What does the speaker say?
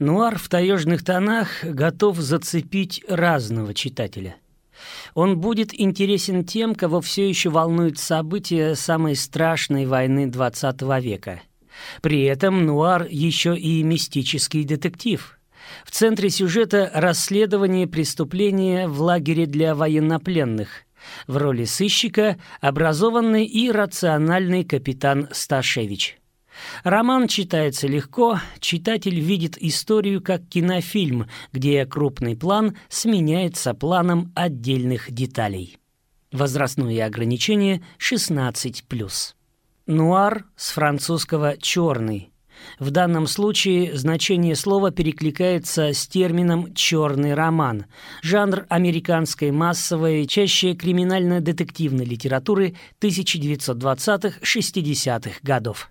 Нуар в таежных тонах готов зацепить разного читателя. Он будет интересен тем, кого все еще волнуют события самой страшной войны XX века. При этом нуар еще и мистический детектив. В центре сюжета расследование преступления в лагере для военнопленных. В роли сыщика образованный и рациональный капитан Сташевич. Роман читается легко, читатель видит историю как кинофильм, где крупный план сменяется планом отдельных деталей. Возрастное ограничение 16+. Нуар с французского «черный». В данном случае значение слова перекликается с термином «черный роман», жанр американской массовой, чаще криминально-детективной литературы 1920-60-х годов.